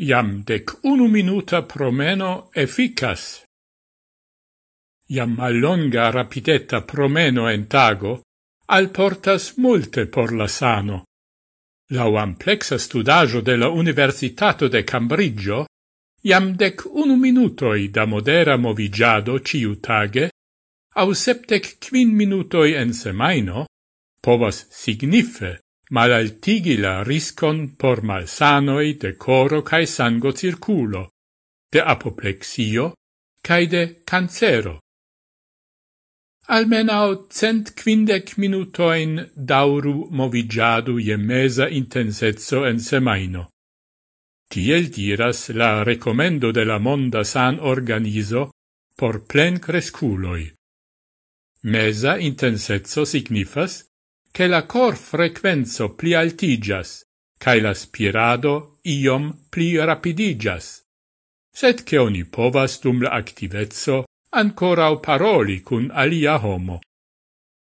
Iam dec unu minuta promeno efficas. Iam allonga rapidetta promeno en tago alportas multe por la sano. Lau amplexa studajo de la Universitato de Cambridgeo, iam dec unu minutoi da modera movigiado ciu tage, au septec quin minutoi en semaino, povas signife malaltigi la riscon por malsanoi de coro cae sango circulo, de apoplexio cae de cancero. Almenau cent quindec minutoin dauru movigiadu je mesa intensezzo en semaino. Tiel diras la recomendo de la Monda San Organizo por plen cresculoi. Mesa intensezzo signifas che la cor frequenzo pli altigas, cae la spirado iom pli rapidigas. Sed che oni povas dum la activezzo o paroli cun alia homo.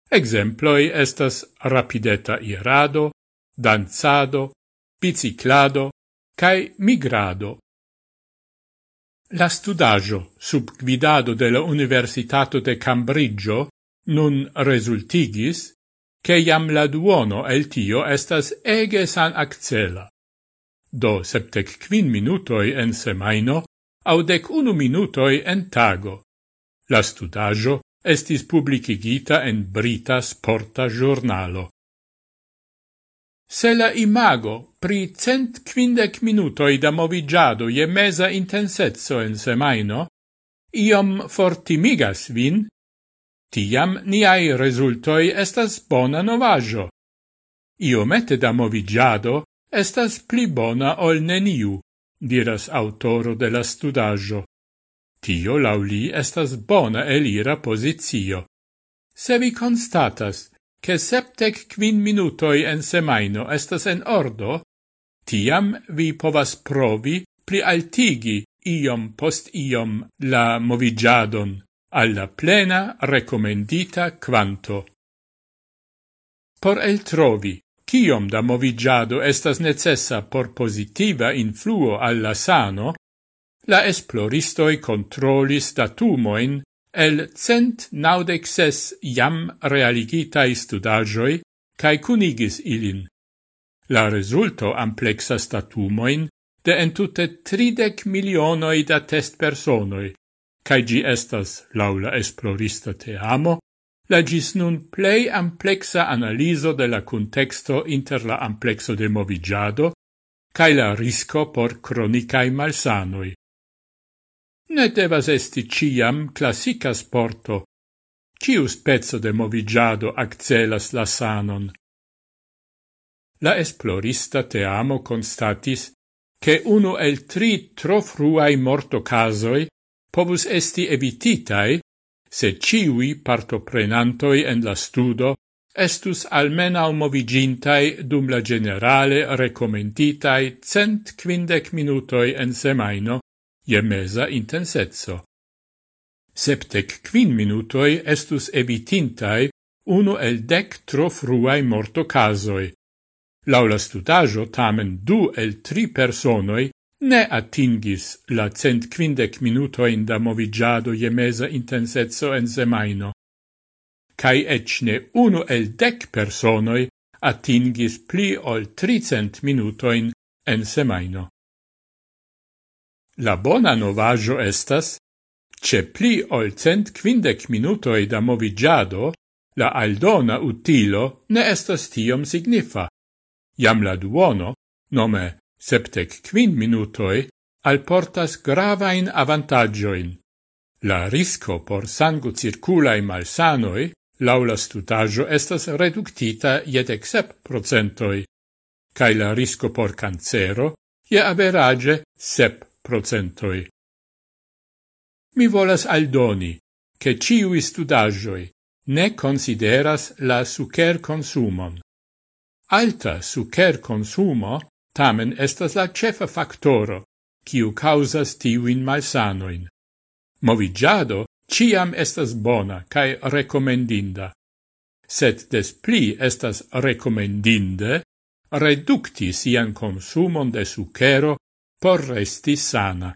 Exemploi estas rapideta irado, danzado, biciclado, cae migrado. La studaggio sub guidado de la Universitato de Cambridgeo nun resultigis che iam la duono el tio estas ege san accela. Do septec quin minutoi en semaino, au dec unu minutoi en tago. La studaggio estis publicigita en Brita Sporta Giornalo. Se la imago pri cent quindec minutoi da movigiado je mesa intensezzo en semaino, iom fortimigas vin, tiam niai resultoi estas bona novajo. Iomete da movigiado estas pli bona ol neniu, diras autoro de la studajo. Tio lauli estas bona elira posizio. Se vi constatas che septec quin minutoi en semaino estas en ordo, tiam vi povas provi pli altigi iom post iom la movigiadon alla plena recomendita quanto. Por el trovi, ciom da movigiado estas necessa por positiva influo alla sano, la esploristoi controlis datumoin el cent naudexes iam realigitai studagioi cae cunigis ilin. La resulto amplexas datumoin de entute tridec milionoi da test personoi, cae gi estas, laula esplorista te amo, la gis nun plei amplexa analiso de la contexto inter la amplexo de movigiado cae la risco por cronicae malsanoi. Ne devas esti ciam classica sporto. Ciu spezzo de movigiado accelas la sanon. La esplorista te amo constatis che uno el tri tro fruai morto casoi povus esti evititai, se ciui partoprenantoi en la studo estus almenau movigintai dum la generale recomenditai cent quindec minutoi en semaino je mesa intensetso. Septec quin minutoi estus evitintai uno el dec tro fruai morto casoi. Laula studajo tamen du el tri personoi ne atingis la cent quindec minutoin da movigiado je mesa intensezzo en semaino, Cai ecne unu el dec personoi atingis pli ol tricent minutoin en semaino. La bona novajo estas, ce pli ol cent quindec minutoi da movigiado, la aldona utilo ne estas tiom signifa. Iam la duono, nome septec quin minutoi alportas gravain avantagioin. La risco por sangu circulae malsanoi laula stutaggio estas reductita ietec sep procentoi, cae la risco por cancero ie average sep procentoi. Mi volas aldoni, che ciui studagioi ne consideras la sucer consumon. Alta sucer consumo tamen estas la cefa factoro, kiu causas tiuin malsanoin. Movigiado ciam estas bona cae recomendinda, sed des pli estas recomendinde reducti sian consumon de sucero por resti sana.